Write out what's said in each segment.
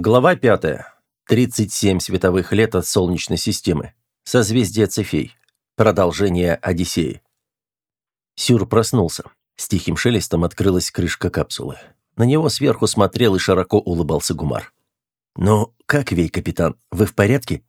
Глава 5. 37 световых лет от Солнечной системы. Созвездие Цефей. Продолжение Одиссеи. Сюр проснулся. С тихим шелестом открылась крышка капсулы. На него сверху смотрел и широко улыбался Гумар. «Ну, как, Вей, капитан, вы в порядке?»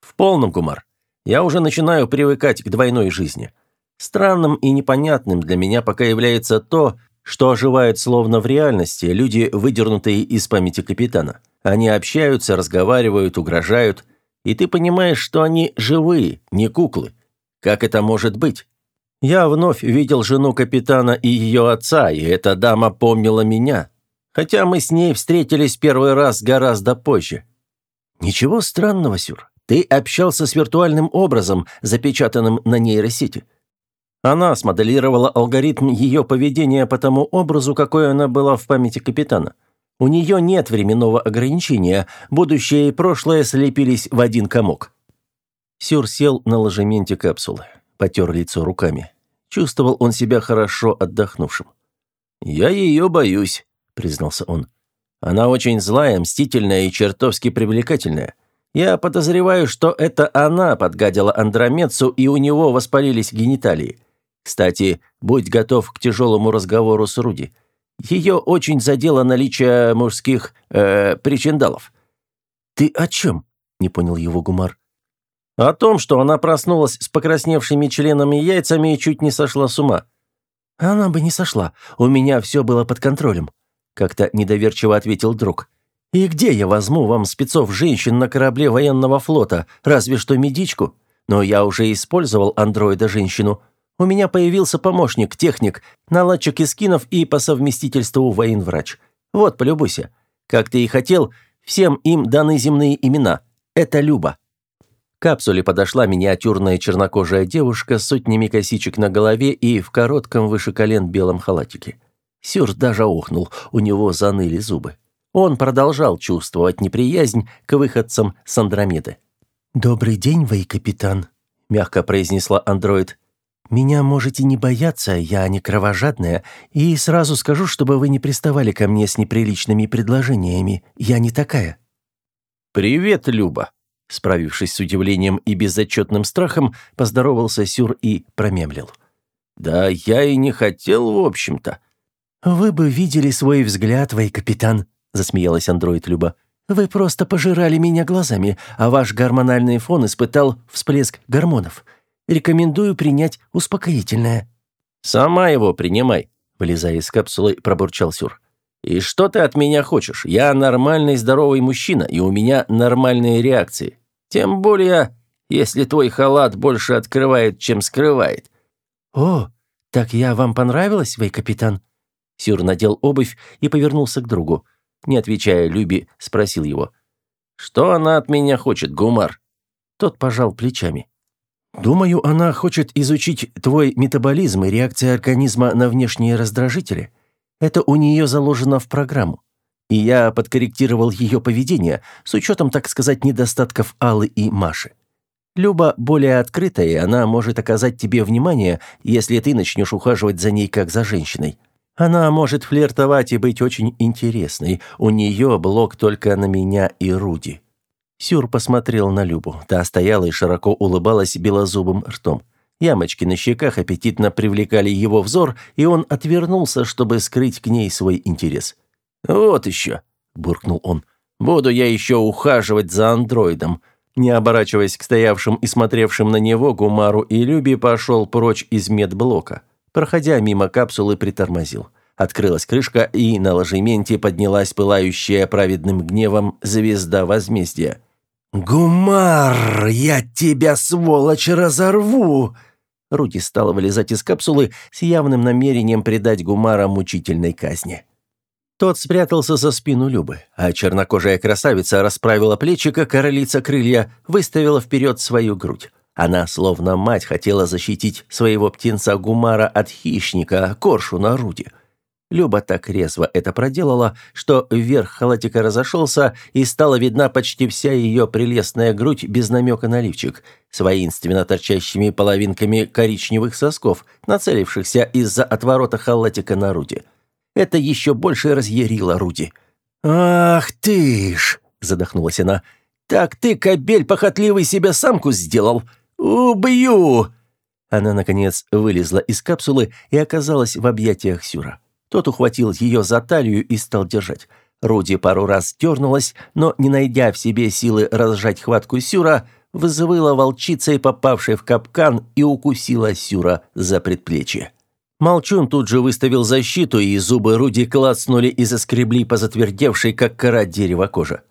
«В полном, Гумар. Я уже начинаю привыкать к двойной жизни. Странным и непонятным для меня пока является то, что оживает словно в реальности люди, выдернутые из памяти капитана. Они общаются, разговаривают, угрожают, и ты понимаешь, что они живые, не куклы. Как это может быть? Я вновь видел жену капитана и ее отца, и эта дама помнила меня. Хотя мы с ней встретились первый раз гораздо позже. Ничего странного, Сюр. Ты общался с виртуальным образом, запечатанным на нейросети. Она смоделировала алгоритм ее поведения по тому образу, какой она была в памяти капитана. У нее нет временного ограничения, будущее и прошлое слепились в один комок. Сюр сел на ложементе капсулы, потер лицо руками. Чувствовал он себя хорошо отдохнувшим. «Я ее боюсь», — признался он. «Она очень злая, мстительная и чертовски привлекательная. Я подозреваю, что это она подгадила Андромедцу, и у него воспалились гениталии. Кстати, будь готов к тяжелому разговору с Руди. Ее очень задело наличие мужских э, причиндалов». «Ты о чем?» – не понял его Гумар. «О том, что она проснулась с покрасневшими членами и яйцами и чуть не сошла с ума». «Она бы не сошла. У меня все было под контролем», – как-то недоверчиво ответил друг. «И где я возьму вам спецов-женщин на корабле военного флота? Разве что медичку? Но я уже использовал андроида-женщину. У меня появился помощник, техник, наладчик эскинов и по совместительству военврач. Вот, полюбуйся. Как ты и хотел, всем им даны земные имена. Это Люба». К капсуле подошла миниатюрная чернокожая девушка с сотнями косичек на голове и в коротком выше колен белом халатике. Сюрс даже охнул, у него заныли зубы. Он продолжал чувствовать неприязнь к выходцам с Андромеды. «Добрый день, Вэй, капитан», — мягко произнесла андроид. «Меня можете не бояться, я не кровожадная, и сразу скажу, чтобы вы не приставали ко мне с неприличными предложениями. Я не такая». «Привет, Люба!» Справившись с удивлением и безотчетным страхом, поздоровался Сюр и промемлил. «Да я и не хотел, в общем-то». «Вы бы видели свой взгляд, вой капитан», — засмеялась андроид Люба. «Вы просто пожирали меня глазами, а ваш гормональный фон испытал всплеск гормонов. Рекомендую принять успокоительное». «Сама его принимай», — вылезая из капсулы, пробурчал Сюр. «И что ты от меня хочешь? Я нормальный здоровый мужчина, и у меня нормальные реакции. Тем более, если твой халат больше открывает, чем скрывает». «О, так я вам понравилась, вы, капитан?» Сюр надел обувь и повернулся к другу. Не отвечая Люби, спросил его. «Что она от меня хочет, Гумар?» Тот пожал плечами. Думаю, она хочет изучить твой метаболизм и реакции организма на внешние раздражители. Это у нее заложено в программу. И я подкорректировал ее поведение с учетом, так сказать, недостатков Аллы и Маши. Люба более открытая, она может оказать тебе внимание, если ты начнешь ухаживать за ней как за женщиной. Она может флиртовать и быть очень интересной. У нее блок только на меня и Руди. Сюр посмотрел на Любу. Та стояла и широко улыбалась белозубым ртом. Ямочки на щеках аппетитно привлекали его взор, и он отвернулся, чтобы скрыть к ней свой интерес. «Вот еще», — буркнул он, — «буду я еще ухаживать за андроидом». Не оборачиваясь к стоявшим и смотревшим на него, Гумару и Люби пошел прочь из медблока. Проходя мимо капсулы, притормозил. Открылась крышка, и на ложементе поднялась пылающая праведным гневом звезда возмездия. «Гумар, я тебя, сволочь, разорву!» Руди стала вылезать из капсулы с явным намерением предать Гумара мучительной казни. Тот спрятался за спину Любы, а чернокожая красавица расправила плечи, как королица крылья, выставила вперед свою грудь. Она, словно мать, хотела защитить своего птенца Гумара от хищника, коршуна Руди. Люба так резво это проделала, что вверх халатика разошелся, и стала видна почти вся ее прелестная грудь без намека на лифчик, с воинственно торчащими половинками коричневых сосков, нацелившихся из-за отворота халатика на Руди. Это еще больше разъярило Руди. «Ах ты ж!» — задохнулась она. «Так ты, кобель похотливый, себе самку сделал! Убью!» Она, наконец, вылезла из капсулы и оказалась в объятиях Сюра. Тот ухватил ее за талию и стал держать. Руди пару раз дернулась, но, не найдя в себе силы разжать хватку Сюра, взвыла волчицей, попавшей в капкан, и укусила Сюра за предплечье. Молчун тут же выставил защиту, и зубы Руди клацнули и заскребли по затвердевшей, как кора дерева кожа.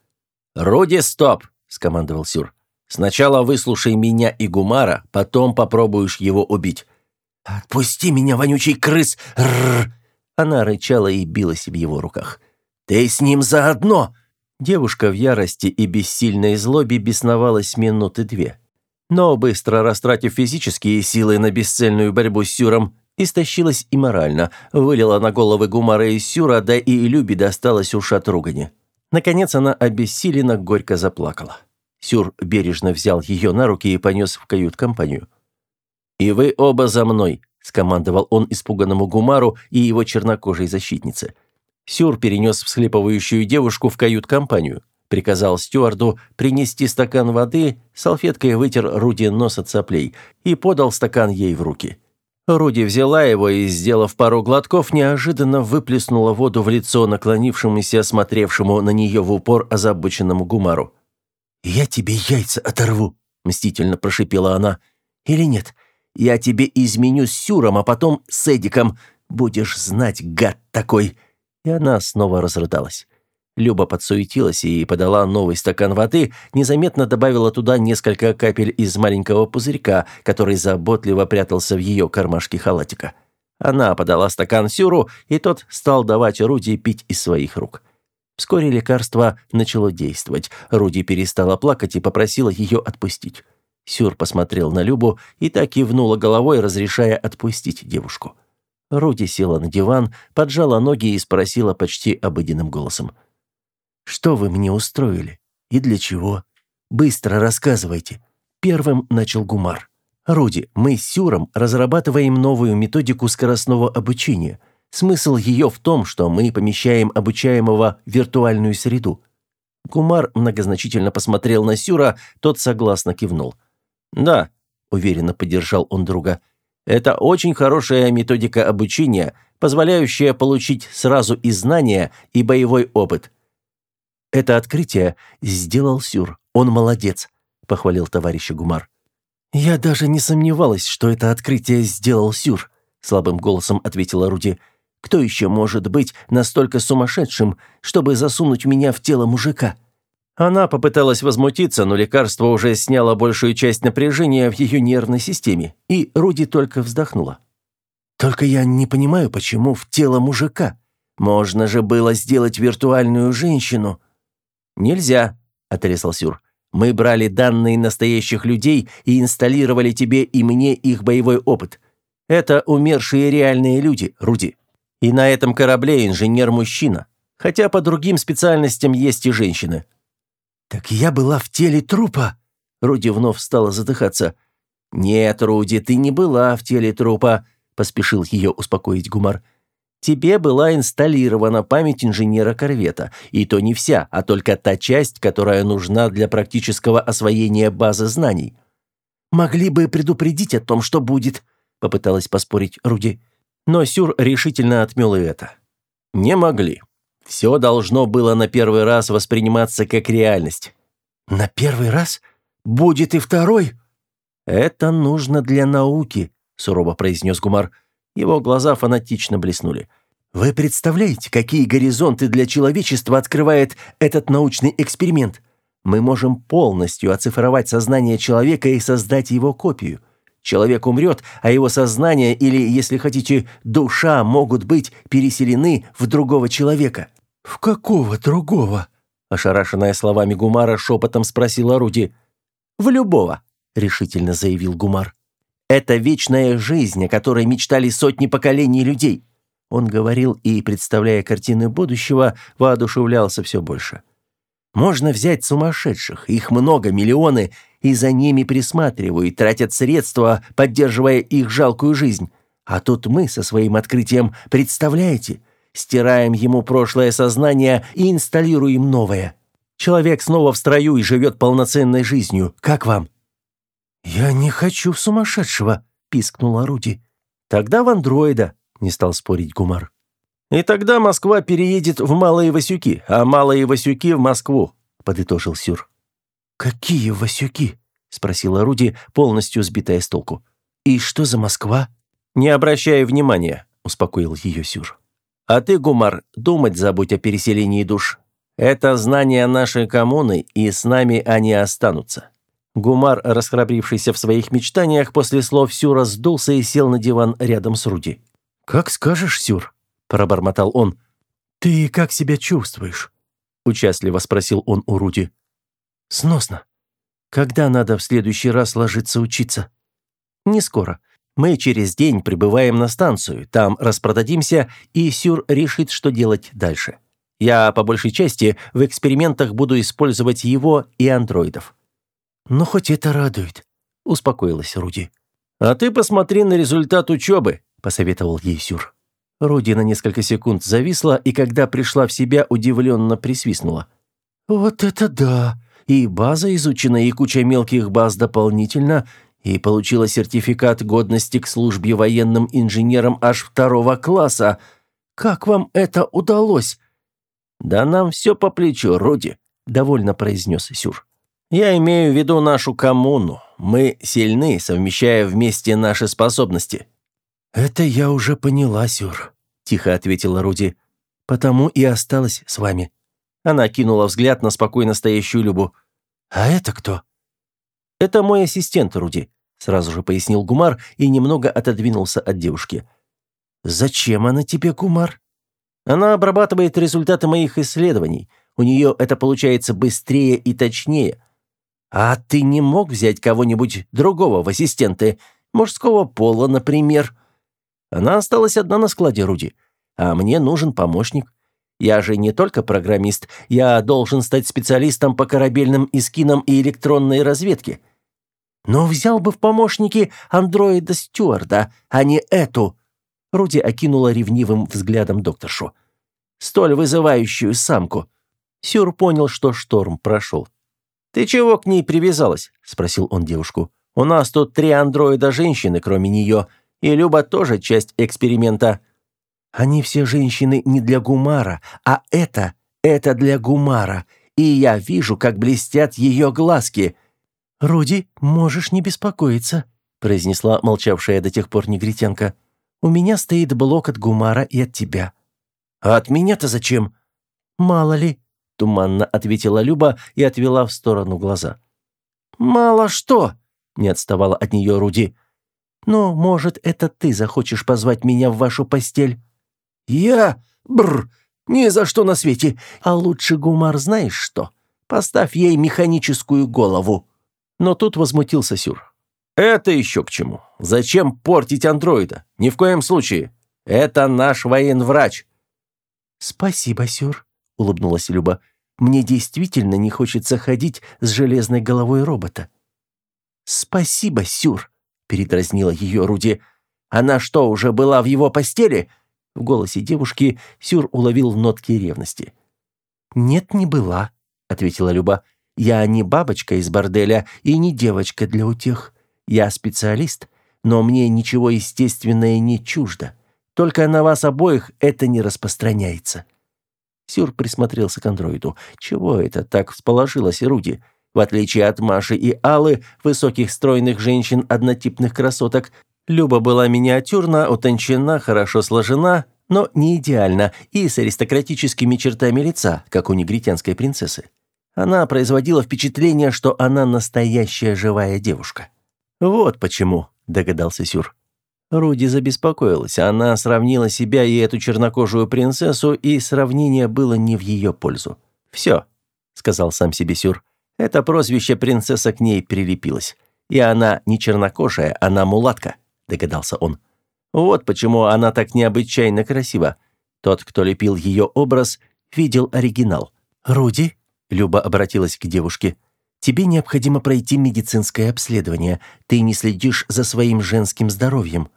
«Руди, стоп!» – скомандовал Сюр. «Сначала выслушай меня и Гумара, потом попробуешь его убить». «Отпусти меня, вонючий крыс!» Рррр. Она рычала и билась в его руках. «Ты с ним заодно!» Девушка в ярости и бессильной злобе бесновалась минуты две. Но, быстро растратив физические силы на бесцельную борьбу с Сюром, истощилась и морально, вылила на головы Гумара и Сюра, да и Любе досталась уж от ругани. Наконец она обессиленно горько заплакала. Сюр бережно взял ее на руки и понес в кают-компанию. «И вы оба за мной», — скомандовал он испуганному Гумару и его чернокожей защитнице. Сюр перенес всхлипывающую девушку в кают-компанию, приказал стюарду принести стакан воды, салфеткой вытер Руди нос от соплей и подал стакан ей в руки. Руди взяла его и, сделав пару глотков, неожиданно выплеснула воду в лицо наклонившемуся, смотревшему на нее в упор озабоченному Гумару. «Я тебе яйца оторву», — мстительно прошипела она. «Или нет? Я тебе изменю с Сюром, а потом с Эдиком. Будешь знать, гад такой!» И она снова разрыдалась. Люба подсуетилась и подала новый стакан воды, незаметно добавила туда несколько капель из маленького пузырька, который заботливо прятался в ее кармашке халатика. Она подала стакан Сюру, и тот стал давать Руди пить из своих рук. Вскоре лекарство начало действовать. Руди перестала плакать и попросила ее отпустить. Сюр посмотрел на Любу и так кивнула головой, разрешая отпустить девушку. Руди села на диван, поджала ноги и спросила почти обыденным голосом. Что вы мне устроили? И для чего? Быстро рассказывайте. Первым начал Гумар. Руди, мы с Сюром разрабатываем новую методику скоростного обучения. Смысл ее в том, что мы помещаем обучаемого в виртуальную среду. Гумар многозначительно посмотрел на Сюра, тот согласно кивнул. «Да», — уверенно поддержал он друга, — «это очень хорошая методика обучения, позволяющая получить сразу и знания, и боевой опыт. Это открытие сделал Сюр. Он молодец, похвалил товарищ Гумар. Я даже не сомневалась, что это открытие сделал Сюр, слабым голосом ответила Руди. Кто еще может быть настолько сумасшедшим, чтобы засунуть меня в тело мужика? Она попыталась возмутиться, но лекарство уже сняло большую часть напряжения в ее нервной системе, и Руди только вздохнула. Только я не понимаю, почему в тело мужика. Можно же было сделать виртуальную женщину. «Нельзя», — отрезал Сюр. «Мы брали данные настоящих людей и инсталлировали тебе и мне их боевой опыт. Это умершие реальные люди, Руди. И на этом корабле инженер-мужчина. Хотя по другим специальностям есть и женщины». «Так я была в теле трупа?» Руди вновь стала задыхаться. «Нет, Руди, ты не была в теле трупа», — поспешил ее успокоить Гумар. Тебе была инсталлирована память инженера корвета, и то не вся, а только та часть, которая нужна для практического освоения базы знаний. Могли бы предупредить о том, что будет, попыталась поспорить Руди. Но Сюр решительно отмел и это. Не могли. Все должно было на первый раз восприниматься как реальность. На первый раз? Будет и второй? Это нужно для науки, сурово произнес Гумар. Его глаза фанатично блеснули. «Вы представляете, какие горизонты для человечества открывает этот научный эксперимент? Мы можем полностью оцифровать сознание человека и создать его копию. Человек умрет, а его сознание или, если хотите, душа могут быть переселены в другого человека». «В какого другого?» Ошарашенная словами Гумара шепотом спросила Руди. «В любого», — решительно заявил Гумар. Это вечная жизнь, о которой мечтали сотни поколений людей. Он говорил и, представляя картины будущего, воодушевлялся все больше. Можно взять сумасшедших, их много, миллионы, и за ними присматривают, тратят средства, поддерживая их жалкую жизнь. А тут мы со своим открытием, представляете, стираем ему прошлое сознание и инсталируем новое. Человек снова в строю и живет полноценной жизнью. Как вам?» «Я не хочу в сумасшедшего», — пискнула Руди. «Тогда в андроида», — не стал спорить Гумар. «И тогда Москва переедет в Малые Васюки, а Малые Васюки в Москву», — подытожил Сюр. «Какие Васюки?» — спросила Руди, полностью сбитая с толку. «И что за Москва?» «Не обращай внимания», — успокоил ее Сюр. «А ты, Гумар, думать забудь о переселении душ. Это знание нашей коммуны, и с нами они останутся». Гумар, расхрабрившийся в своих мечтаниях, после слов Сюра сдулся и сел на диван рядом с Руди. «Как скажешь, Сюр», — пробормотал он. «Ты как себя чувствуешь?» — участливо спросил он у Руди. «Сносно. Когда надо в следующий раз ложиться учиться?» «Не скоро. Мы через день прибываем на станцию, там распродадимся, и Сюр решит, что делать дальше. Я, по большей части, в экспериментах буду использовать его и андроидов». «Ну, хоть это радует», — успокоилась Руди. «А ты посмотри на результат учебы», — посоветовал ей Сюр. Руди на несколько секунд зависла, и когда пришла в себя, удивленно присвистнула. «Вот это да! И база изучена, и куча мелких баз дополнительно, и получила сертификат годности к службе военным инженером аж второго класса. Как вам это удалось?» «Да нам все по плечу, Руди», — довольно произнес Сюр. «Я имею в виду нашу коммуну. Мы сильны, совмещая вместе наши способности». «Это я уже поняла, Сюр», — тихо ответила Руди. «Потому и осталась с вами». Она кинула взгляд на спокойно стоящую Любу. «А это кто?» «Это мой ассистент, Руди», — сразу же пояснил Гумар и немного отодвинулся от девушки. «Зачем она тебе, Гумар?» «Она обрабатывает результаты моих исследований. У нее это получается быстрее и точнее. А ты не мог взять кого-нибудь другого в ассистенты, мужского пола, например?» Она осталась одна на складе Руди. А мне нужен помощник. Я же не только программист, я должен стать специалистом по корабельным искинам и электронной разведке. Но взял бы в помощники андроида Стюарда, а не эту. Руди окинула ревнивым взглядом докторшу. Столь вызывающую самку. Сюр понял, что шторм прошел. «Ты чего к ней привязалась?» – спросил он девушку. «У нас тут три андроида женщины, кроме нее. И Люба тоже часть эксперимента». «Они все женщины не для Гумара, а это, это для Гумара. И я вижу, как блестят ее глазки». «Руди, можешь не беспокоиться», – произнесла молчавшая до тех пор негритянка. «У меня стоит блок от Гумара и от тебя». «А от меня-то зачем?» «Мало ли», – туманно ответила Люба и отвела в сторону глаза. «Мало что», – не отставала от нее Руди. «Ну, может, это ты захочешь позвать меня в вашу постель?» «Я? Бр! Ни за что на свете! А лучше, Гумар, знаешь что? Поставь ей механическую голову!» Но тут возмутился Сюр. «Это еще к чему? Зачем портить андроида? Ни в коем случае. Это наш военврач». «Спасибо, Сюр», — улыбнулась Люба. «Мне действительно не хочется ходить с железной головой робота». «Спасибо, Сюр», — передразнила ее Руди. «Она что, уже была в его постели?» В голосе девушки Сюр уловил нотки ревности. «Нет, не была», — ответила Люба. «Я не бабочка из борделя и не девочка для утех. Я специалист, но мне ничего естественное не чуждо. Только на вас обоих это не распространяется». Сюр присмотрелся к андроиду. «Чего это так всположилась Руди?» В отличие от Маши и Аллы, высоких стройных женщин, однотипных красоток, Люба была миниатюрна, утончена, хорошо сложена, но не идеально и с аристократическими чертами лица, как у негритянской принцессы. Она производила впечатление, что она настоящая живая девушка. «Вот почему», — догадался Сюр. Руди забеспокоилась. Она сравнила себя и эту чернокожую принцессу, и сравнение было не в ее пользу. «Все», — сказал сам себе Сюр. Это прозвище принцесса к ней прилепилось. И она не чернокожая, она мулатка, догадался он. Вот почему она так необычайно красива. Тот, кто лепил ее образ, видел оригинал. «Руди», — Люба обратилась к девушке, — «тебе необходимо пройти медицинское обследование. Ты не следишь за своим женским здоровьем».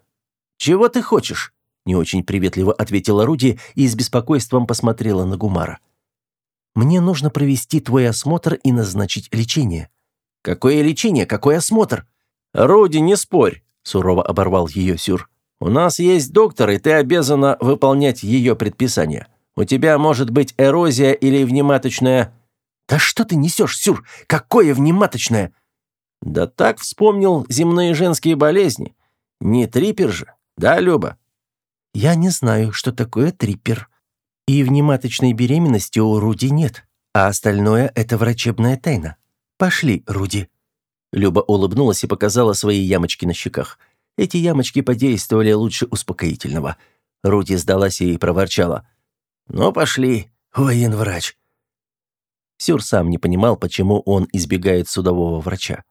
«Чего ты хочешь?» — не очень приветливо ответила Руди и с беспокойством посмотрела на Гумара. Мне нужно провести твой осмотр и назначить лечение». «Какое лечение? Какой осмотр?» «Руди, не спорь», — сурово оборвал ее Сюр. «У нас есть доктор, и ты обязана выполнять ее предписания. У тебя может быть эрозия или внематочная...» «Да что ты несешь, Сюр? Какое внематочное?» «Да так вспомнил земные женские болезни. Не трипер же, да, Люба?» «Я не знаю, что такое трипер. И внематочной беременности у Руди нет, а остальное — это врачебная тайна. Пошли, Руди». Люба улыбнулась и показала свои ямочки на щеках. Эти ямочки подействовали лучше успокоительного. Руди сдалась и проворчала. «Ну, пошли, военврач». Сюр сам не понимал, почему он избегает судового врача.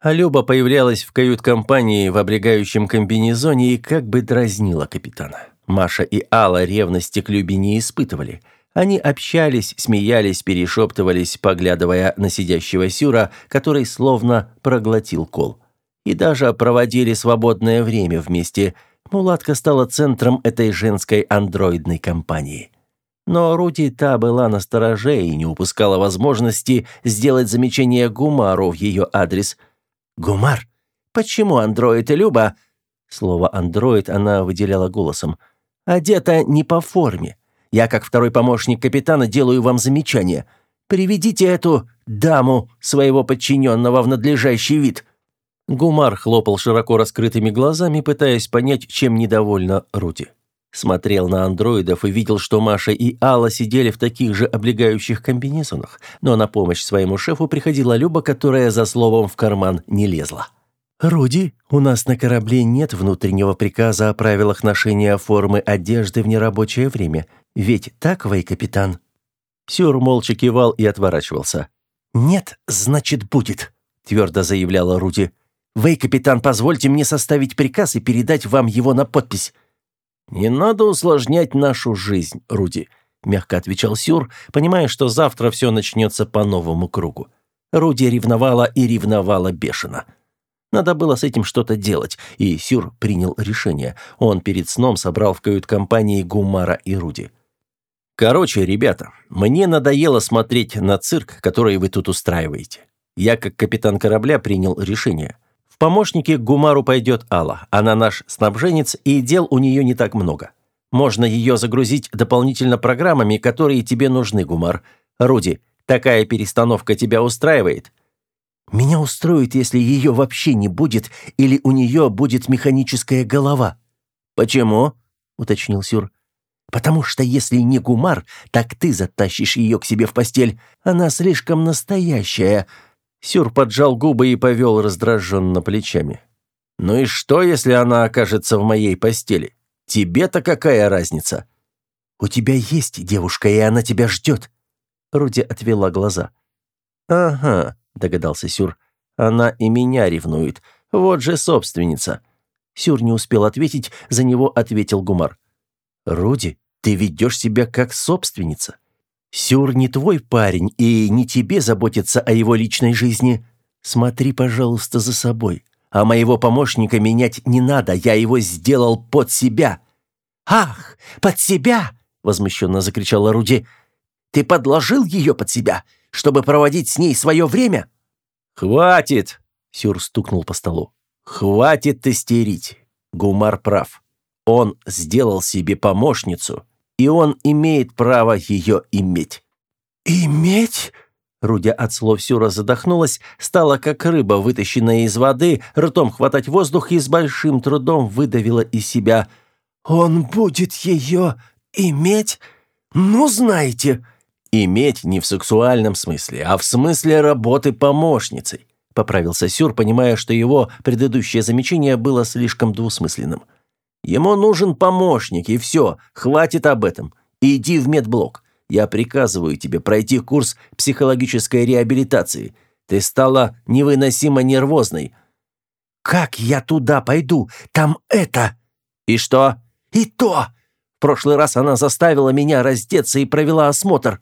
А Люба появлялась в кают-компании в облегающем комбинезоне и как бы дразнила капитана. Маша и Алла ревности к Любе не испытывали. Они общались, смеялись, перешептывались, поглядывая на сидящего Сюра, который словно проглотил кол. И даже проводили свободное время вместе. Мулатка стала центром этой женской андроидной компании. Но Руди та была на стороже и не упускала возможности сделать замечание Гумару в ее адрес. «Гумар, почему андроид Люба...» Слово «андроид» она выделяла голосом. «Одета не по форме. Я, как второй помощник капитана, делаю вам замечание. Приведите эту даму, своего подчиненного, в надлежащий вид». Гумар хлопал широко раскрытыми глазами, пытаясь понять, чем недовольна Руди. Смотрел на андроидов и видел, что Маша и Алла сидели в таких же облегающих комбинезонах, но на помощь своему шефу приходила Люба, которая за словом в карман не лезла. «Руди, у нас на корабле нет внутреннего приказа о правилах ношения формы одежды в нерабочее время. Ведь так, вей капитан?» Сюр молча кивал и отворачивался. «Нет, значит, будет», — твердо заявляла Руди. «Вей, капитан, позвольте мне составить приказ и передать вам его на подпись». «Не надо усложнять нашу жизнь, Руди», — мягко отвечал Сюр, понимая, что завтра все начнется по новому кругу. Руди ревновала и ревновала бешено. Надо было с этим что-то делать, и Сюр принял решение. Он перед сном собрал в кают-компании Гумара и Руди. «Короче, ребята, мне надоело смотреть на цирк, который вы тут устраиваете. Я, как капитан корабля, принял решение. В помощнике к Гумару пойдет Алла. Она наш снабженец, и дел у нее не так много. Можно ее загрузить дополнительно программами, которые тебе нужны, Гумар. Руди, такая перестановка тебя устраивает?» «Меня устроит, если ее вообще не будет, или у нее будет механическая голова». «Почему?» — уточнил Сюр. «Потому что если не Гумар, так ты затащишь ее к себе в постель. Она слишком настоящая. Сюр поджал губы и повел раздраженно плечами. «Ну и что, если она окажется в моей постели? Тебе-то какая разница?» «У тебя есть девушка, и она тебя ждет». Руди отвела глаза. «Ага», — догадался Сюр. «Она и меня ревнует. Вот же собственница». Сюр не успел ответить, за него ответил Гумар. «Руди, ты ведешь себя как собственница. Сюр не твой парень, и не тебе заботиться о его личной жизни. Смотри, пожалуйста, за собой. А моего помощника менять не надо, я его сделал под себя». «Ах, под себя!» — возмущенно закричала Руди. «Ты подложил ее под себя, чтобы проводить с ней свое время?» «Хватит!» — Сюр стукнул по столу. «Хватит истерить. Гумар прав. Он сделал себе помощницу, и он имеет право ее иметь». «Иметь?» Рудя от слов Сюра задохнулась, стала как рыба, вытащенная из воды, ртом хватать воздух и с большим трудом выдавила из себя. «Он будет ее иметь? Ну, знаете...» «Иметь не в сексуальном смысле, а в смысле работы помощницей», поправился Сюр, понимая, что его предыдущее замечание было слишком двусмысленным. Ему нужен помощник, и все, хватит об этом. Иди в медблок. Я приказываю тебе пройти курс психологической реабилитации. Ты стала невыносимо нервозной». «Как я туда пойду? Там это...» «И что?» «И то!» В прошлый раз она заставила меня раздеться и провела осмотр.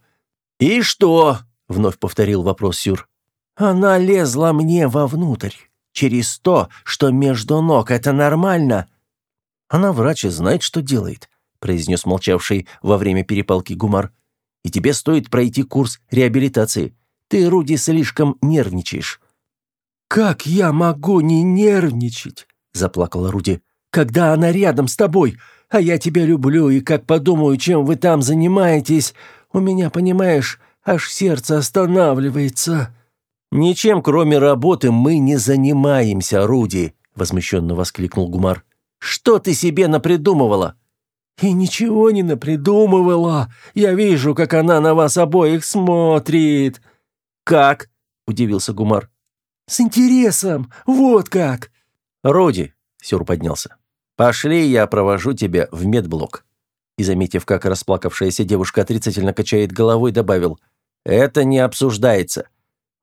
«И что?» — вновь повторил вопрос Сюр. «Она лезла мне вовнутрь. Через то, что между ног. Это нормально?» Она врач и знает, что делает», — произнес молчавший во время перепалки Гумар. И тебе стоит пройти курс реабилитации. Ты, Руди, слишком нервничаешь». «Как я могу не нервничать?» – заплакала Руди. «Когда она рядом с тобой, а я тебя люблю, и как подумаю, чем вы там занимаетесь, у меня, понимаешь, аж сердце останавливается». «Ничем, кроме работы, мы не занимаемся, Руди», – возмущенно воскликнул Гумар. «Что ты себе напридумывала?» «И ничего не напридумывала. Я вижу, как она на вас обоих смотрит». «Как?» – удивился Гумар. «С интересом. Вот как». «Руди», – Сюр поднялся. «Пошли, я провожу тебя в медблок». И, заметив, как расплакавшаяся девушка отрицательно качает головой, добавил «Это не обсуждается.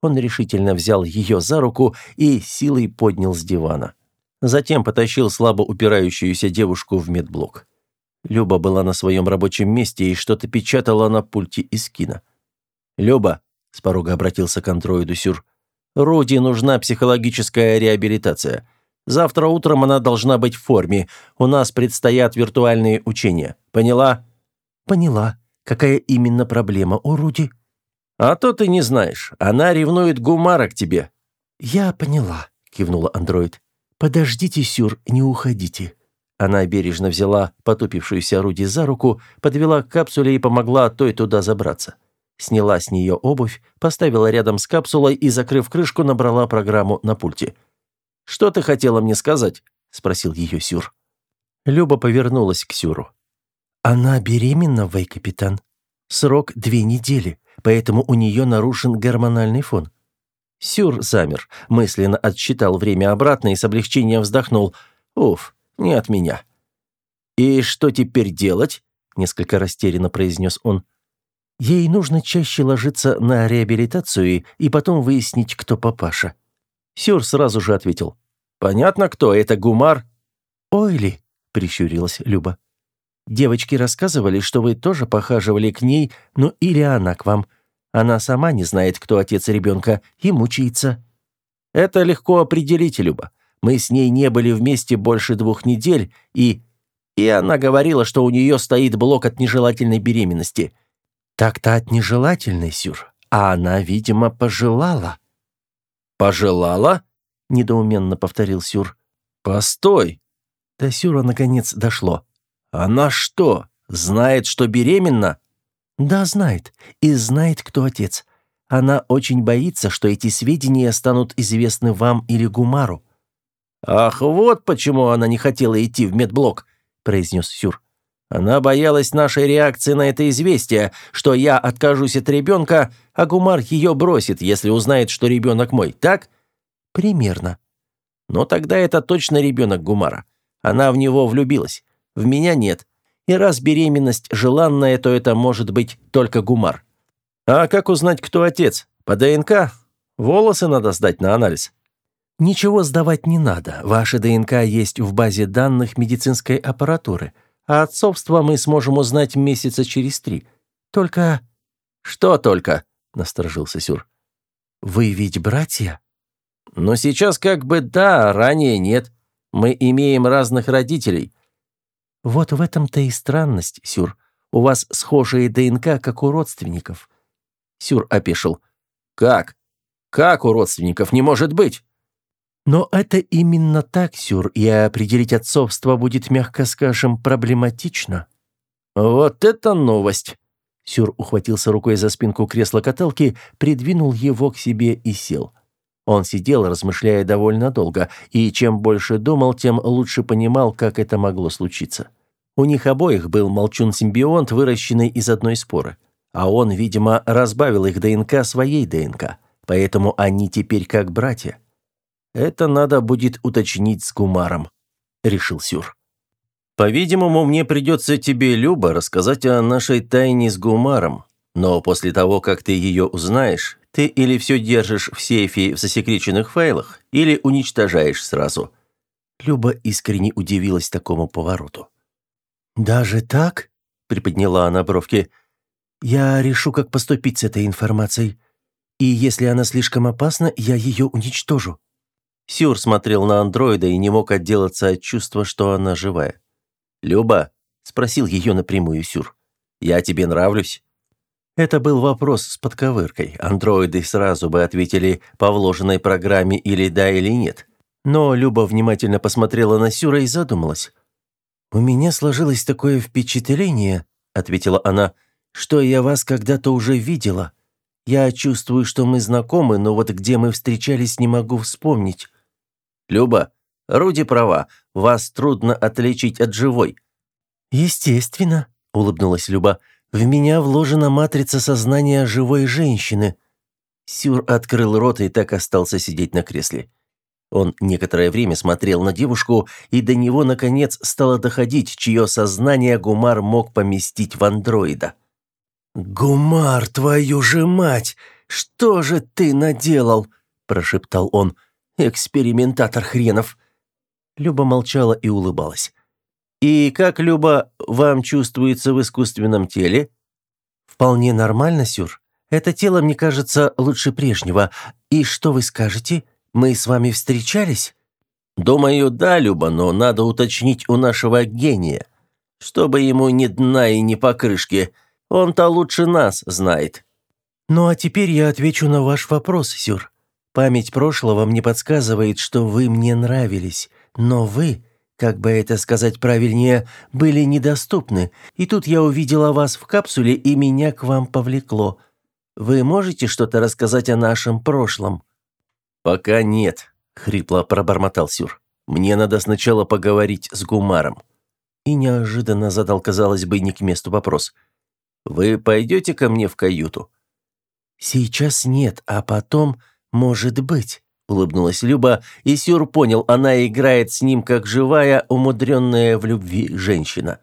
Он решительно взял ее за руку и силой поднял с дивана. Затем потащил слабо упирающуюся девушку в медблок. Люба была на своем рабочем месте и что-то печатала на пульте из кино. «Люба», — с порога обратился к андроиду Сюр, — «Руди нужна психологическая реабилитация. Завтра утром она должна быть в форме. У нас предстоят виртуальные учения. Поняла?» «Поняла. Какая именно проблема у Руди?» «А то ты не знаешь. Она ревнует Гумара к тебе». «Я поняла», — кивнула андроид. «Подождите, Сюр, не уходите». Она бережно взяла потупившуюся Руди за руку, подвела к капсуле и помогла той туда забраться. Сняла с нее обувь, поставила рядом с капсулой и, закрыв крышку, набрала программу на пульте. «Что ты хотела мне сказать?» – спросил ее Сюр. Люба повернулась к Сюру. «Она беременна, Вэй, капитан. Срок две недели поэтому у нее нарушен гормональный фон. Сюр замер, мысленно отсчитал время обратно и с облегчением вздохнул. «Уф, не от меня». «И что теперь делать?» – несколько растерянно произнес он. «Ей нужно чаще ложиться на реабилитацию и потом выяснить, кто папаша». Сюр сразу же ответил. «Понятно, кто, это Гумар». «Ойли», – прищурилась Люба. Девочки рассказывали, что вы тоже похаживали к ней, ну или она к вам. Она сама не знает, кто отец ребенка, и мучается». «Это легко определить, Люба. Мы с ней не были вместе больше двух недель, и... И она говорила, что у нее стоит блок от нежелательной беременности». «Так-то от нежелательной, Сюр. А она, видимо, пожелала». «Пожелала?» — недоуменно повторил Сюр. «Постой!» До Сюра наконец дошло. «Она что, знает, что беременна?» «Да, знает. И знает, кто отец. Она очень боится, что эти сведения станут известны вам или Гумару». «Ах, вот почему она не хотела идти в медблок», — произнес Сюр. «Она боялась нашей реакции на это известие, что я откажусь от ребенка, а Гумар ее бросит, если узнает, что ребенок мой, так?» «Примерно». «Но тогда это точно ребенок Гумара. Она в него влюбилась. В меня нет. И раз беременность желанная, то это может быть только гумар. А как узнать, кто отец? По ДНК? Волосы надо сдать на анализ. Ничего сдавать не надо. Ваша ДНК есть в базе данных медицинской аппаратуры. А отцовство мы сможем узнать месяца через три. Только... Что только? Насторожился Сюр. Вы ведь братья? Но сейчас как бы да, ранее нет. Мы имеем разных родителей. Вот в этом-то и странность, Сюр. У вас схожие ДНК, как у родственников. Сюр опешил. Как? Как у родственников не может быть? Но это именно так, Сюр, и определить отцовство будет, мягко скажем, проблематично. Вот это новость. Сюр ухватился рукой за спинку кресла-каталки, придвинул его к себе и сел. Он сидел, размышляя довольно долго, и чем больше думал, тем лучше понимал, как это могло случиться. У них обоих был молчун-симбионт, выращенный из одной споры. А он, видимо, разбавил их ДНК своей ДНК, поэтому они теперь как братья. «Это надо будет уточнить с Гумаром», — решил Сюр. «По-видимому, мне придется тебе, Люба, рассказать о нашей тайне с Гумаром. Но после того, как ты ее узнаешь, ты или все держишь в сейфе в засекреченных файлах, или уничтожаешь сразу». Люба искренне удивилась такому повороту. «Даже так?» — приподняла она бровки. «Я решу, как поступить с этой информацией. И если она слишком опасна, я ее уничтожу». Сюр смотрел на андроида и не мог отделаться от чувства, что она живая. «Люба?» — спросил ее напрямую Сюр. «Я тебе нравлюсь?» Это был вопрос с подковыркой. Андроиды сразу бы ответили по вложенной программе или да, или нет. Но Люба внимательно посмотрела на Сюра и задумалась. «У меня сложилось такое впечатление», — ответила она, «что я вас когда-то уже видела. Я чувствую, что мы знакомы, но вот где мы встречались, не могу вспомнить». «Люба, Руди права, вас трудно отличить от живой». «Естественно», — улыбнулась Люба, «в меня вложена матрица сознания живой женщины». Сюр открыл рот и так остался сидеть на кресле. Он некоторое время смотрел на девушку, и до него, наконец, стало доходить, чье сознание Гумар мог поместить в андроида. «Гумар, твою же мать! Что же ты наделал?» – прошептал он. «Экспериментатор хренов!» Люба молчала и улыбалась. «И как, Люба, вам чувствуется в искусственном теле?» «Вполне нормально, Сюр. Это тело, мне кажется, лучше прежнего. И что вы скажете?» Мы с вами встречались?» «Думаю, да, Люба, но надо уточнить у нашего гения. Чтобы ему ни дна и ни покрышки. Он-то лучше нас знает». «Ну а теперь я отвечу на ваш вопрос, Сюр. Память прошлого мне подсказывает, что вы мне нравились, но вы, как бы это сказать правильнее, были недоступны, и тут я увидела вас в капсуле, и меня к вам повлекло. Вы можете что-то рассказать о нашем прошлом?» «Пока нет», — хрипло пробормотал Сюр. «Мне надо сначала поговорить с Гумаром». И неожиданно задал, казалось бы, не к месту вопрос. «Вы пойдете ко мне в каюту?» «Сейчас нет, а потом, может быть», — улыбнулась Люба, и Сюр понял, она играет с ним как живая, умудренная в любви женщина.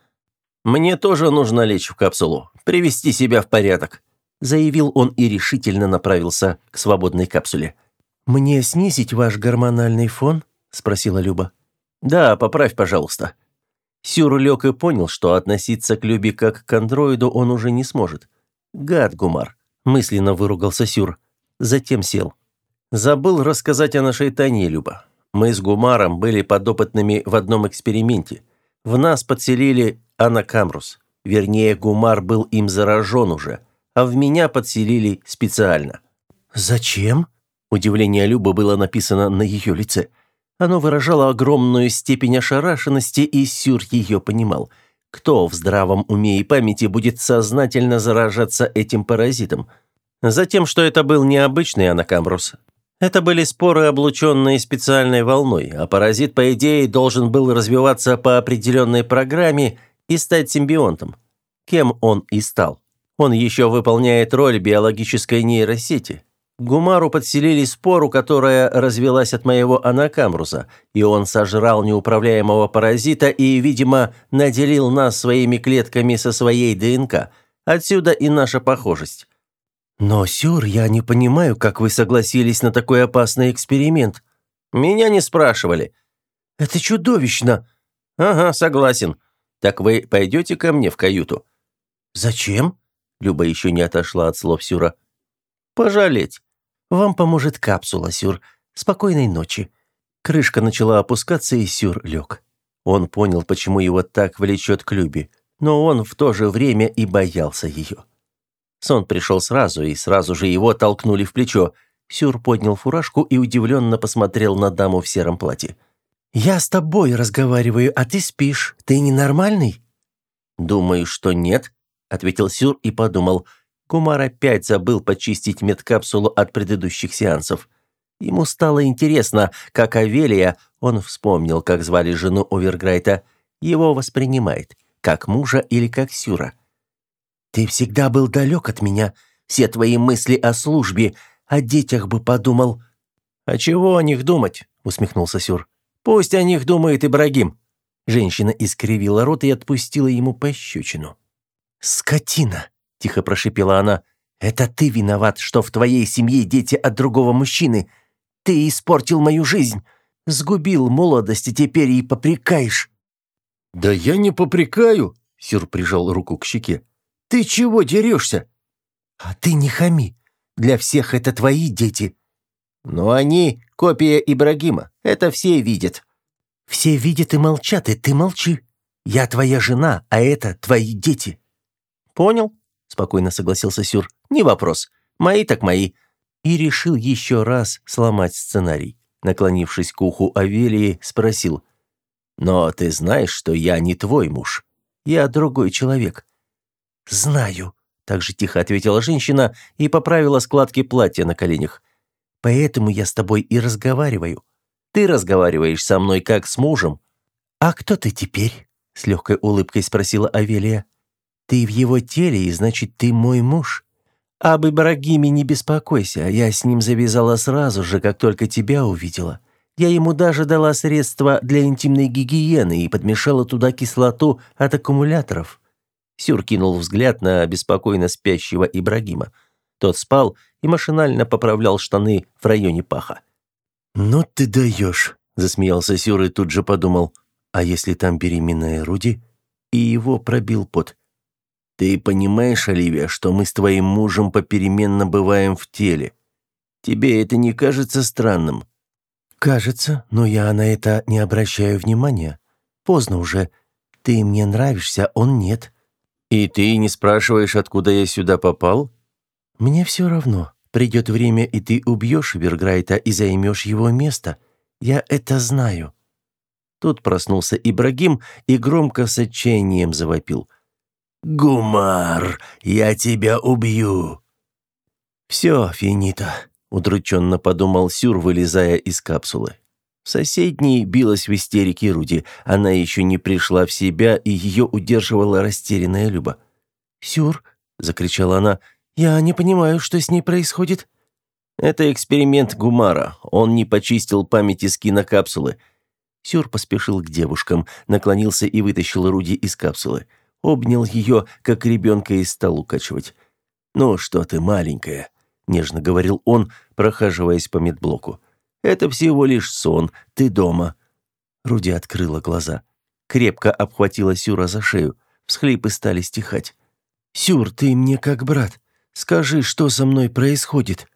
«Мне тоже нужно лечь в капсулу, привести себя в порядок», — заявил он и решительно направился к свободной капсуле. «Мне снизить ваш гормональный фон?» – спросила Люба. «Да, поправь, пожалуйста». Сюр лег и понял, что относиться к Любе как к андроиду он уже не сможет. «Гад, Гумар», – мысленно выругался Сюр. Затем сел. «Забыл рассказать о нашей Тане, Люба. Мы с Гумаром были подопытными в одном эксперименте. В нас подселили анакамрус. Вернее, Гумар был им заражен уже, а в меня подселили специально». «Зачем?» Удивление Любы было написано на ее лице. Оно выражало огромную степень ошарашенности, и Сюр ее понимал. Кто в здравом уме и памяти будет сознательно заражаться этим паразитом? Затем, что это был необычный анакамрус. Это были споры, облученные специальной волной, а паразит, по идее, должен был развиваться по определенной программе и стать симбионтом. Кем он и стал. Он еще выполняет роль биологической нейросети. Гумару подселили спору, которая развелась от моего анакамруса, и он сожрал неуправляемого паразита и, видимо, наделил нас своими клетками со своей ДНК. Отсюда и наша похожесть. Но, Сюр, я не понимаю, как вы согласились на такой опасный эксперимент. Меня не спрашивали. Это чудовищно. Ага, согласен. Так вы пойдете ко мне в каюту? Зачем? Люба еще не отошла от слов Сюра. Пожалеть. Вам поможет капсула, Сюр. Спокойной ночи». Крышка начала опускаться, и Сюр лег. Он понял, почему его так влечет к Любе, но он в то же время и боялся ее. Сон пришел сразу, и сразу же его толкнули в плечо. Сюр поднял фуражку и удивленно посмотрел на даму в сером платье. «Я с тобой разговариваю, а ты спишь. Ты ненормальный?» «Думаю, что нет», — ответил Сюр и подумал. Кумар опять забыл почистить медкапсулу от предыдущих сеансов. Ему стало интересно, как Авелия, он вспомнил, как звали жену Оверграйта, его воспринимает, как мужа или как Сюра. «Ты всегда был далек от меня. Все твои мысли о службе, о детях бы подумал». «А чего о них думать?» — усмехнулся Сюр. «Пусть о них думает Ибрагим». Женщина искривила рот и отпустила ему пощечину. «Скотина!» – тихо прошипела она. «Это ты виноват, что в твоей семье дети от другого мужчины. Ты испортил мою жизнь, сгубил молодость и теперь и попрекаешь». «Да я не попрекаю», – Сюр прижал руку к щеке. «Ты чего дерешься?» «А ты не хами. Для всех это твои дети». «Но они – копия Ибрагима. Это все видят». «Все видят и молчат, и ты молчи. Я твоя жена, а это твои дети». «Понял», – спокойно согласился Сюр. «Не вопрос. Мои так мои». И решил еще раз сломать сценарий. Наклонившись к уху Авелии, спросил. «Но ты знаешь, что я не твой муж. Я другой человек». «Знаю», – также тихо ответила женщина и поправила складки платья на коленях. «Поэтому я с тобой и разговариваю. Ты разговариваешь со мной как с мужем». «А кто ты теперь?» – с легкой улыбкой спросила Авелия. «Ты в его теле, и значит, ты мой муж». «Об Ибрагиме не беспокойся, я с ним завязала сразу же, как только тебя увидела. Я ему даже дала средства для интимной гигиены и подмешала туда кислоту от аккумуляторов». Сюр кинул взгляд на беспокойно спящего Ибрагима. Тот спал и машинально поправлял штаны в районе паха. «Ну ты даешь», — засмеялся Сюр и тут же подумал, «а если там беременная Руди?» И его пробил пот. Ты понимаешь, Оливия, что мы с твоим мужем попеременно бываем в теле? Тебе это не кажется странным?» «Кажется, но я на это не обращаю внимания. Поздно уже. Ты мне нравишься, он нет». «И ты не спрашиваешь, откуда я сюда попал?» «Мне все равно. Придет время, и ты убьешь Верграйта и займешь его место. Я это знаю». Тут проснулся Ибрагим и громко с отчаянием завопил. «Гумар, я тебя убью!» «Все, финита», — удрученно подумал Сюр, вылезая из капсулы. В соседней билась в истерике Руди. Она еще не пришла в себя, и ее удерживала растерянная Люба. «Сюр», — закричала она, — «я не понимаю, что с ней происходит». «Это эксперимент Гумара. Он не почистил память из кинокапсулы». Сюр поспешил к девушкам, наклонился и вытащил Руди из капсулы обнял ее, как ребенка, и стал укачивать. «Ну что ты, маленькая», — нежно говорил он, прохаживаясь по медблоку. «Это всего лишь сон, ты дома». Руди открыла глаза. Крепко обхватила Сюра за шею. Всхлипы стали стихать. «Сюр, ты мне как брат. Скажи, что со мной происходит?»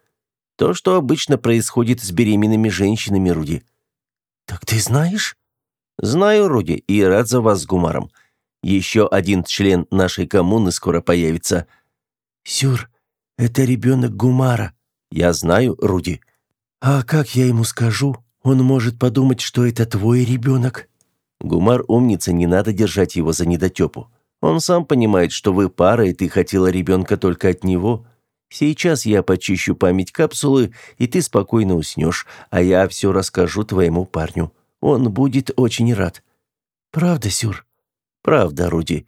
«То, что обычно происходит с беременными женщинами, Руди». «Так ты знаешь?» «Знаю, Руди, и рад за вас с Гумаром. Еще один член нашей коммуны скоро появится». «Сюр, это ребенок Гумара». «Я знаю, Руди». «А как я ему скажу? Он может подумать, что это твой ребенок». «Гумар умница, не надо держать его за недотепу. Он сам понимает, что вы пара, и ты хотела ребенка только от него. Сейчас я почищу память капсулы, и ты спокойно уснешь, а я все расскажу твоему парню. Он будет очень рад». «Правда, Сюр?» «Правда, Руди».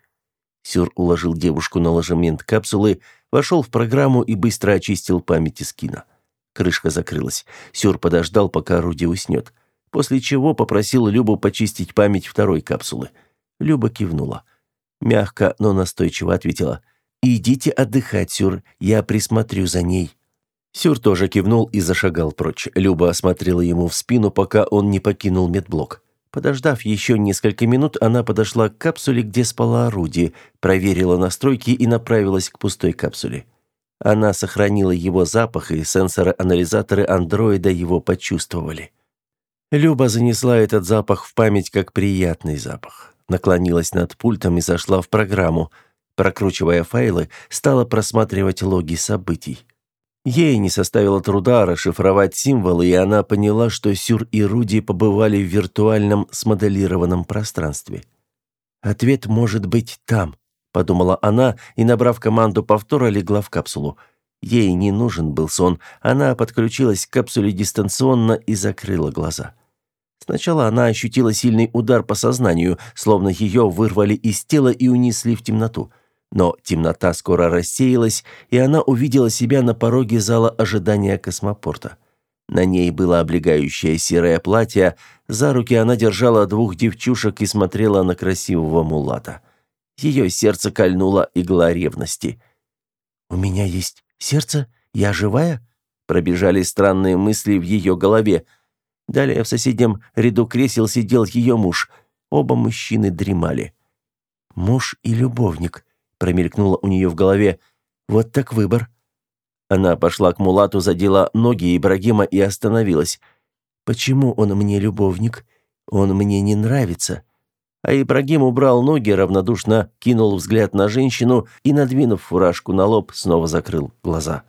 Сюр уложил девушку на ложемент капсулы, вошел в программу и быстро очистил память из кино. Крышка закрылась. Сюр подождал, пока Руди уснет. После чего попросил Любу почистить память второй капсулы. Люба кивнула. Мягко, но настойчиво ответила. «Идите отдыхать, Сюр, я присмотрю за ней». Сюр тоже кивнул и зашагал прочь. Люба осмотрела ему в спину, пока он не покинул медблок. Подождав еще несколько минут, она подошла к капсуле, где спала орудие, проверила настройки и направилась к пустой капсуле. Она сохранила его запах, и сенсоры-анализаторы андроида его почувствовали. Люба занесла этот запах в память как приятный запах. Наклонилась над пультом и зашла в программу. Прокручивая файлы, стала просматривать логи событий. Ей не составило труда расшифровать символы, и она поняла, что Сюр и Руди побывали в виртуальном смоделированном пространстве. «Ответ может быть там», — подумала она, и, набрав команду повтора, легла в капсулу. Ей не нужен был сон, она подключилась к капсуле дистанционно и закрыла глаза. Сначала она ощутила сильный удар по сознанию, словно ее вырвали из тела и унесли в темноту — но темнота скоро рассеялась, и она увидела себя на пороге зала ожидания космопорта. На ней было облегающее серое платье, за руки она держала двух девчушек и смотрела на красивого мулата. Ее сердце кольнуло игла ревности. «У меня есть сердце? Я живая?» Пробежали странные мысли в ее голове. Далее в соседнем ряду кресел сидел ее муж. Оба мужчины дремали. «Муж и любовник», промелькнуло у нее в голове. Вот так выбор. Она пошла к Мулату, задела ноги Ибрагима и остановилась. Почему он мне любовник? Он мне не нравится. А Ибрагим убрал ноги, равнодушно кинул взгляд на женщину и, надвинув фуражку на лоб, снова закрыл глаза.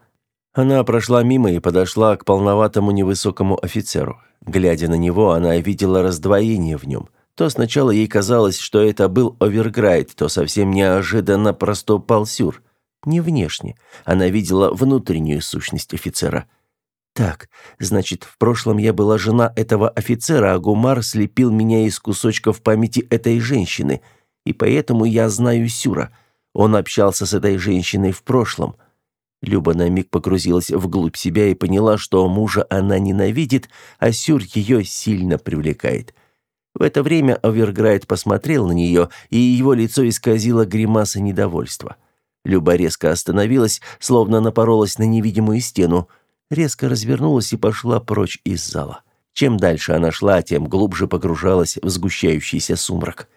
Она прошла мимо и подошла к полноватому невысокому офицеру. Глядя на него, она видела раздвоение в нем. То сначала ей казалось, что это был Оверграйд, то совсем неожиданно проступал Сюр. Не внешне. Она видела внутреннюю сущность офицера. Так, значит, в прошлом я была жена этого офицера, а Гумар слепил меня из кусочков памяти этой женщины. И поэтому я знаю Сюра. Он общался с этой женщиной в прошлом. Люба на миг погрузилась вглубь себя и поняла, что мужа она ненавидит, а Сюр ее сильно привлекает. В это время Оверграйд посмотрел на нее, и его лицо исказило гримаса недовольства. Люба резко остановилась, словно напоролась на невидимую стену, резко развернулась и пошла прочь из зала. Чем дальше она шла, тем глубже погружалась в сгущающийся сумрак.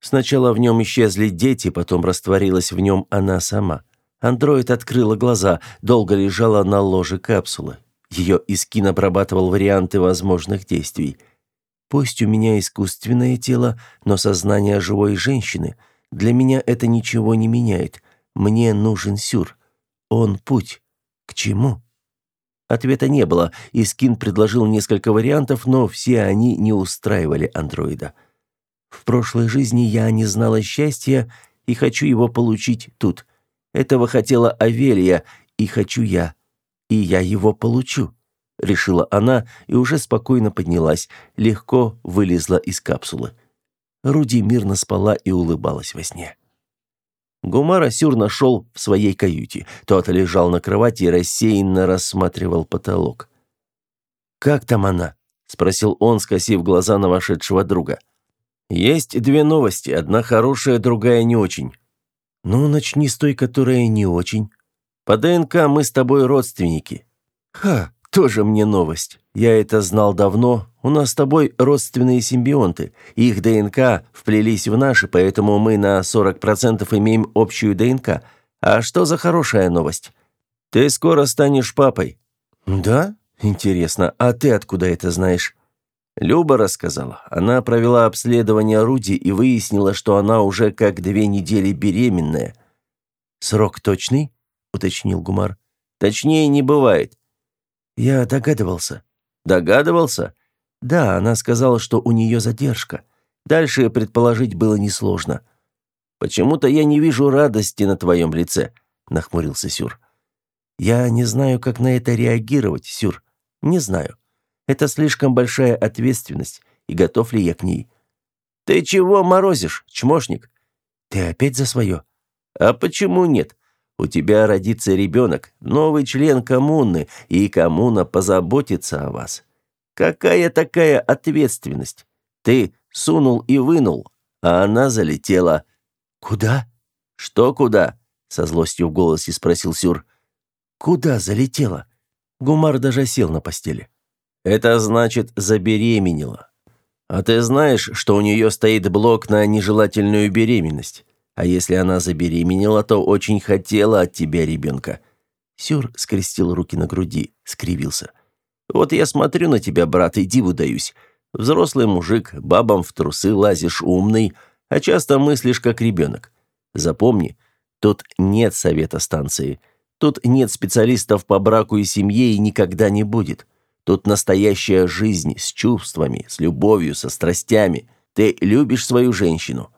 Сначала в нем исчезли дети, потом растворилась в нем она сама – Андроид открыла глаза, долго лежала на ложе капсулы. Ее Искин обрабатывал варианты возможных действий. Пусть у меня искусственное тело, но сознание живой женщины. Для меня это ничего не меняет. Мне нужен Сюр. Он путь. К чему? Ответа не было. Искин предложил несколько вариантов, но все они не устраивали андроида. В прошлой жизни я не знала счастья и хочу его получить тут. Этого хотела Авелия, и хочу я. И я его получу», — решила она и уже спокойно поднялась, легко вылезла из капсулы. Руди мирно спала и улыбалась во сне. Гумара Сюр нашел в своей каюте. Тот лежал на кровати и рассеянно рассматривал потолок. «Как там она?» — спросил он, скосив глаза на вошедшего друга. «Есть две новости, одна хорошая, другая не очень. «Ну, начни с той, которая не очень. По ДНК мы с тобой родственники». «Ха, тоже мне новость. Я это знал давно. У нас с тобой родственные симбионты. Их ДНК вплелись в наши, поэтому мы на 40% имеем общую ДНК. А что за хорошая новость? Ты скоро станешь папой». «Да? Интересно. А ты откуда это знаешь?» Люба рассказала. Она провела обследование Руди и выяснила, что она уже как две недели беременная. «Срок точный?» — уточнил Гумар. «Точнее не бывает». «Я догадывался». «Догадывался?» «Да, она сказала, что у нее задержка. Дальше предположить было несложно». «Почему-то я не вижу радости на твоем лице», — нахмурился Сюр. «Я не знаю, как на это реагировать, Сюр. Не знаю. Это слишком большая ответственность, и готов ли я к ней? Ты чего морозишь, чмошник? Ты опять за свое? А почему нет? У тебя родится ребенок, новый член коммуны, и коммуна позаботится о вас. Какая такая ответственность? Ты сунул и вынул, а она залетела. Куда? Что куда? Со злостью в голосе спросил Сюр. Куда залетела? Гумар даже сел на постели. Это значит забеременела. А ты знаешь, что у нее стоит блок на нежелательную беременность? А если она забеременела, то очень хотела от тебя ребенка». Сюр скрестил руки на груди, скривился. «Вот я смотрю на тебя, брат, и диву даюсь. Взрослый мужик, бабам в трусы лазишь умный, а часто мыслишь как ребенок. Запомни, тут нет совета станции, тут нет специалистов по браку и семье и никогда не будет. Тут настоящая жизнь с чувствами, с любовью, со страстями. Ты любишь свою женщину?»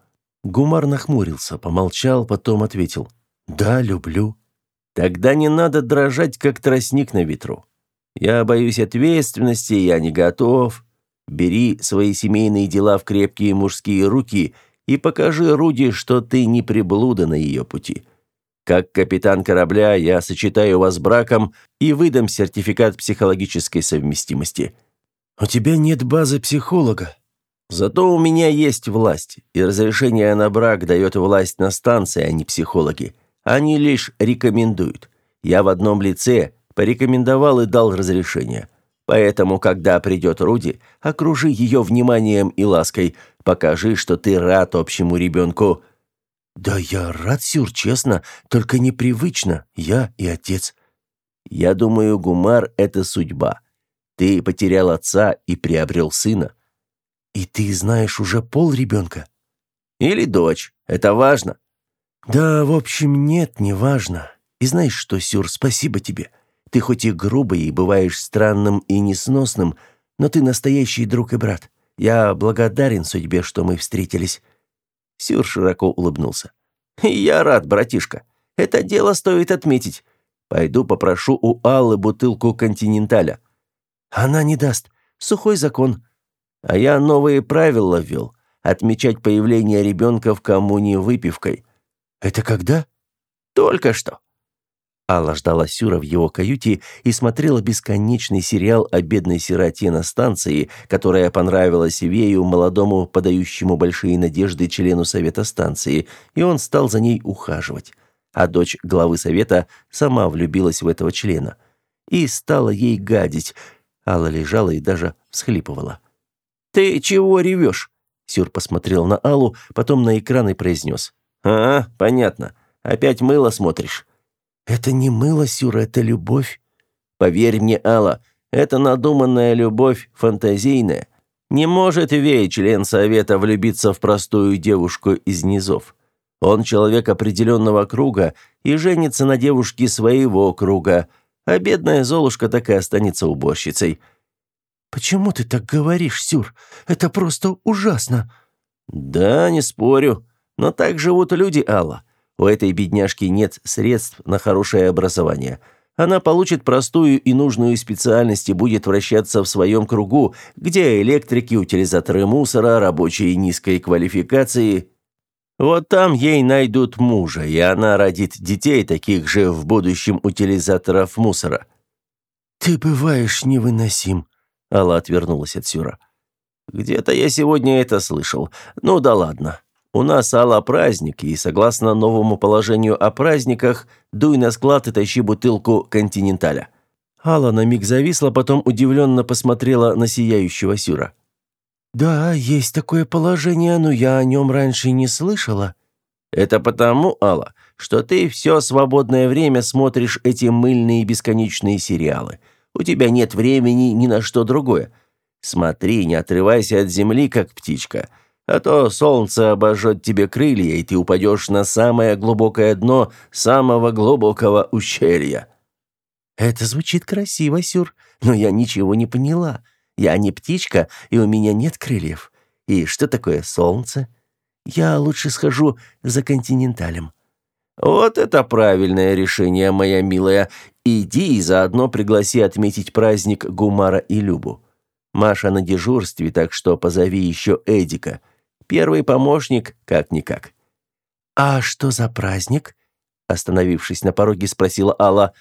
Гумар нахмурился, помолчал, потом ответил. «Да, люблю». «Тогда не надо дрожать, как тростник на ветру. Я боюсь ответственности, я не готов. Бери свои семейные дела в крепкие мужские руки и покажи Руди, что ты не приблуда на ее пути. Как капитан корабля я сочетаю вас браком и выдам сертификат психологической совместимости. У тебя нет базы психолога. Зато у меня есть власть, и разрешение на брак дает власть на станции, а не психологи. Они лишь рекомендуют. Я в одном лице порекомендовал и дал разрешение. Поэтому, когда придет Руди, окружи ее вниманием и лаской, покажи, что ты рад общему ребенку – «Да я рад, Сюр, честно, только непривычно, я и отец». «Я думаю, Гумар — это судьба. Ты потерял отца и приобрел сына». «И ты знаешь уже пол ребенка?» Или дочь. Это важно?» «Да, в общем, нет, не важно. И знаешь что, Сюр, спасибо тебе. Ты хоть и грубый, и бываешь странным и несносным, но ты настоящий друг и брат. Я благодарен судьбе, что мы встретились». Сюр широко улыбнулся. «Я рад, братишка. Это дело стоит отметить. Пойду попрошу у Аллы бутылку континенталя». «Она не даст. Сухой закон». «А я новые правила ввел. Отмечать появление ребенка в коммуне выпивкой». «Это когда?» «Только что». Алла ждала Сюра в его каюте и смотрела бесконечный сериал о бедной сироте на станции, которая понравилась Вею, молодому, подающему большие надежды члену совета станции, и он стал за ней ухаживать. А дочь главы совета сама влюбилась в этого члена. И стала ей гадить. Алла лежала и даже всхлипывала. «Ты чего ревешь?» Сюр посмотрел на Аллу, потом на экран и произнес. «А, понятно. Опять мыло смотришь». «Это не мыло, Сюра, это любовь». «Поверь мне, Алла, это надуманная любовь, фантазийная. Не может Вей, член совета, влюбиться в простую девушку из низов. Он человек определенного круга и женится на девушке своего круга, а бедная Золушка так и останется уборщицей». «Почему ты так говоришь, Сюр? Это просто ужасно». «Да, не спорю. Но так живут люди, Алла. У этой бедняжки нет средств на хорошее образование. Она получит простую и нужную специальность и будет вращаться в своем кругу, где электрики, утилизаторы мусора, рабочие низкой квалификации. Вот там ей найдут мужа, и она родит детей, таких же в будущем утилизаторов мусора. «Ты бываешь невыносим», — Алла отвернулась от Сюра. «Где-то я сегодня это слышал. Ну да ладно. У нас Алла праздник, и согласно новому положению о праздниках, дуй на склад и тащи бутылку континенталя». Алла на миг зависла, потом удивленно посмотрела на сияющего Сюра. «Да, есть такое положение, но я о нем раньше не слышала». «Это потому, Алла, что ты все свободное время смотришь эти мыльные бесконечные сериалы. У тебя нет времени ни на что другое. Смотри, не отрывайся от земли, как птичка а то солнце обожжет тебе крылья, и ты упадешь на самое глубокое дно самого глубокого ущелья». «Это звучит красиво, Сюр, но я ничего не поняла. Я не птичка, и у меня нет крыльев. И что такое солнце? Я лучше схожу за континенталем». «Вот это правильное решение, моя милая. Иди и заодно пригласи отметить праздник Гумара и Любу. Маша на дежурстве, так что позови еще Эдика». Первый помощник, как-никак. «А что за праздник?» Остановившись на пороге, спросила Алла.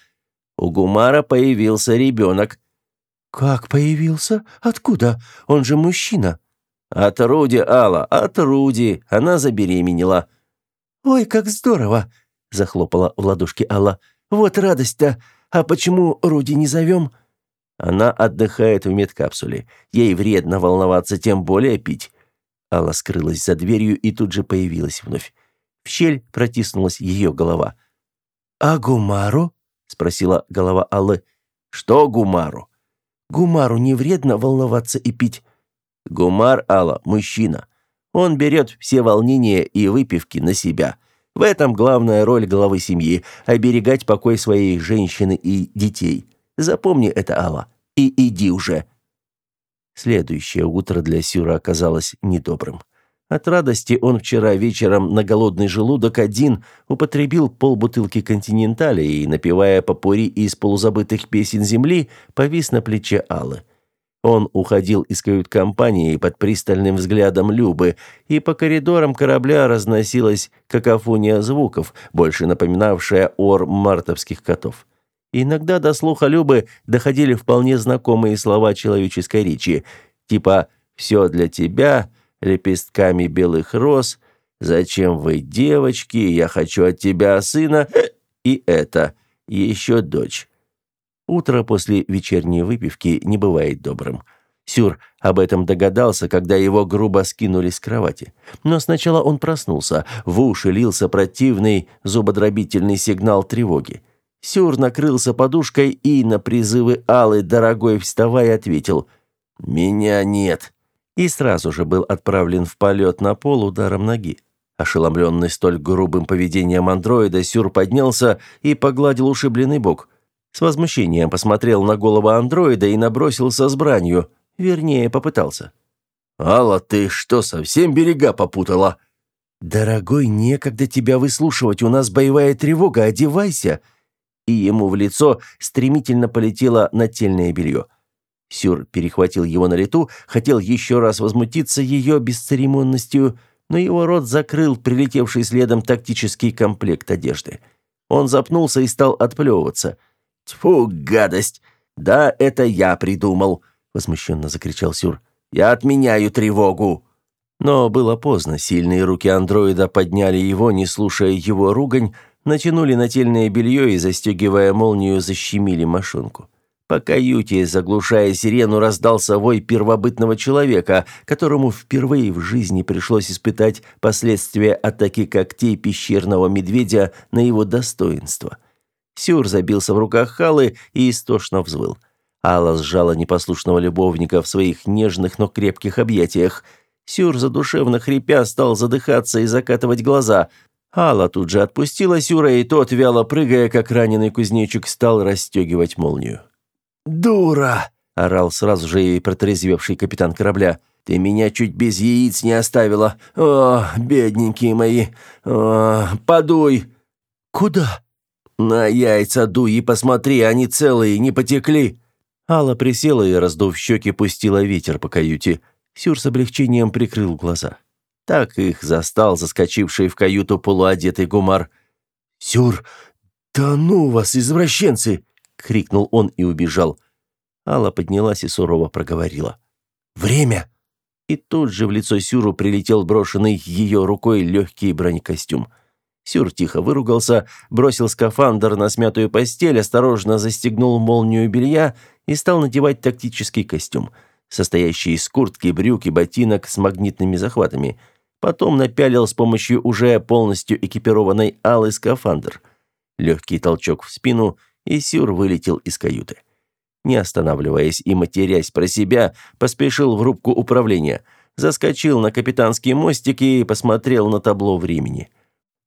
«У Гумара появился ребенок». «Как появился? Откуда? Он же мужчина». «От Руди, Алла, от Руди. Она забеременела». «Ой, как здорово!» – захлопала в ладошки Алла. «Вот радость-то! А почему Руди не зовем?» Она отдыхает в медкапсуле. Ей вредно волноваться, тем более пить. Алла скрылась за дверью и тут же появилась вновь. В щель протиснулась ее голова. «А Гумару?» — спросила голова Аллы. «Что Гумару?» «Гумару не вредно волноваться и пить?» «Гумар, Алла, мужчина. Он берет все волнения и выпивки на себя. В этом главная роль главы семьи – оберегать покой своей женщины и детей. Запомни это, Алла, и иди уже». Следующее утро для Сюра оказалось недобрым. От радости он вчера вечером на голодный желудок один употребил полбутылки континенталя и, напевая попури из полузабытых песен земли, повис на плече Аллы. Он уходил из кают-компании под пристальным взглядом Любы, и по коридорам корабля разносилась какофония звуков, больше напоминавшая ор мартовских котов. Иногда до слуха Любы доходили вполне знакомые слова человеческой речи, типа «все для тебя», «лепестками белых роз», «зачем вы, девочки, я хочу от тебя сына» и это «еще дочь». Утро после вечерней выпивки не бывает добрым. Сюр об этом догадался, когда его грубо скинули с кровати. Но сначала он проснулся, в уши лился противный зубодробительный сигнал тревоги. Сюр накрылся подушкой и на призывы Аллы «Дорогой, вставай!» ответил «Меня нет». и сразу же был отправлен в полет на пол ударом ноги. Ошеломленный столь грубым поведением андроида, Сюр поднялся и погладил ушибленный бок. С возмущением посмотрел на голову андроида и набросился с бранью. Вернее, попытался. «Алла, ты что, совсем берега попутала?» «Дорогой, некогда тебя выслушивать, у нас боевая тревога, одевайся!» И ему в лицо стремительно полетело нательное белье. Сюр перехватил его на лету, хотел еще раз возмутиться ее бесцеремонностью, но его рот закрыл прилетевший следом тактический комплект одежды. Он запнулся и стал отплевываться. «Тьфу, гадость! Да, это я придумал!» — возмущенно закричал Сюр. «Я отменяю тревогу!» Но было поздно, сильные руки андроида подняли его, не слушая его ругань, натянули нательное белье и, застегивая молнию, защемили машинку. По каюте, заглушая сирену, раздался вой первобытного человека, которому впервые в жизни пришлось испытать последствия атаки когтей пещерного медведя на его достоинство. Сюр забился в руках Халы и истошно взвыл. Алла сжала непослушного любовника в своих нежных, но крепких объятиях. Сюр, задушевно хрипя, стал задыхаться и закатывать глаза. Алла тут же отпустила Сюра, и тот, вяло прыгая, как раненый кузнечик, стал расстегивать молнию. «Дура!» — орал сразу же и протрезвевший капитан корабля. «Ты меня чуть без яиц не оставила. О, бедненькие мои! О, подуй!» «Куда?» «На яйца дуй и посмотри, они целые, не потекли!» Алла присела и, раздув щеки, пустила ветер по каюте. Сюр с облегчением прикрыл глаза. Так их застал заскочивший в каюту полуодетый гумар. «Сюр, да ну вас, извращенцы!» — крикнул он и убежал. Алла поднялась и сурово проговорила. «Время!» И тут же в лицо Сюру прилетел брошенный ее рукой легкий бронекостюм. Сюр тихо выругался, бросил скафандр на смятую постель, осторожно застегнул молнию белья и стал надевать тактический костюм, состоящий из куртки, брюк и ботинок с магнитными захватами. Потом напялил с помощью уже полностью экипированной Аллы скафандр. Легкий толчок в спину — и Сюр вылетел из каюты. Не останавливаясь и матерясь про себя, поспешил в рубку управления, заскочил на капитанский мостик и посмотрел на табло времени.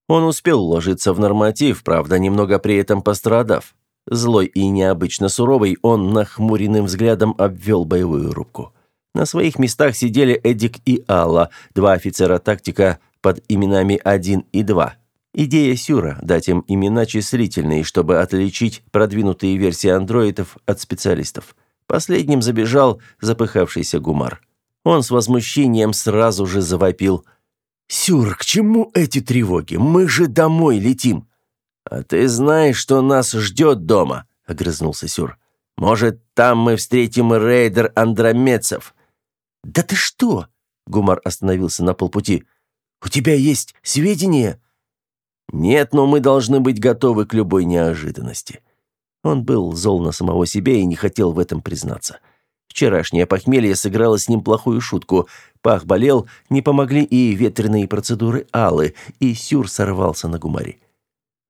Он успел уложиться в норматив, правда, немного при этом пострадав. Злой и необычно суровый, он нахмуренным взглядом обвел боевую рубку. На своих местах сидели Эдик и Алла, два офицера-тактика под именами 1 и 2. Идея Сюра – дать им имена числительные, чтобы отличить продвинутые версии андроидов от специалистов. Последним забежал запыхавшийся Гумар. Он с возмущением сразу же завопил. «Сюр, к чему эти тревоги? Мы же домой летим!» «А ты знаешь, что нас ждет дома?» – огрызнулся Сюр. «Может, там мы встретим рейдер андромедцев?» «Да ты что?» – Гумар остановился на полпути. «У тебя есть сведения?» Нет, но мы должны быть готовы к любой неожиданности. Он был зол на самого себя и не хотел в этом признаться. Вчерашнее похмелье сыграло с ним плохую шутку. Пах болел, не помогли и ветреные процедуры Аллы, и Сюр сорвался на гумаре.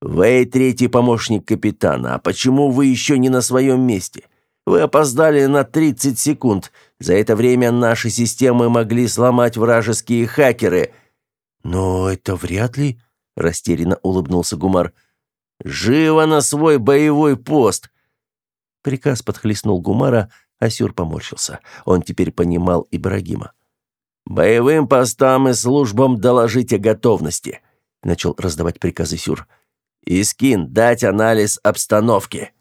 «Вы третий помощник капитана, а почему вы еще не на своем месте? Вы опоздали на 30 секунд. За это время наши системы могли сломать вражеские хакеры». «Но это вряд ли», растерянно улыбнулся Гумар. Живо на свой боевой пост. Приказ подхлестнул Гумара, а Сюр поморщился. Он теперь понимал Ибрагима. «Боевым постам и службам доложить о готовности», — начал раздавать приказы Сюр. «Искин, дать анализ обстановки».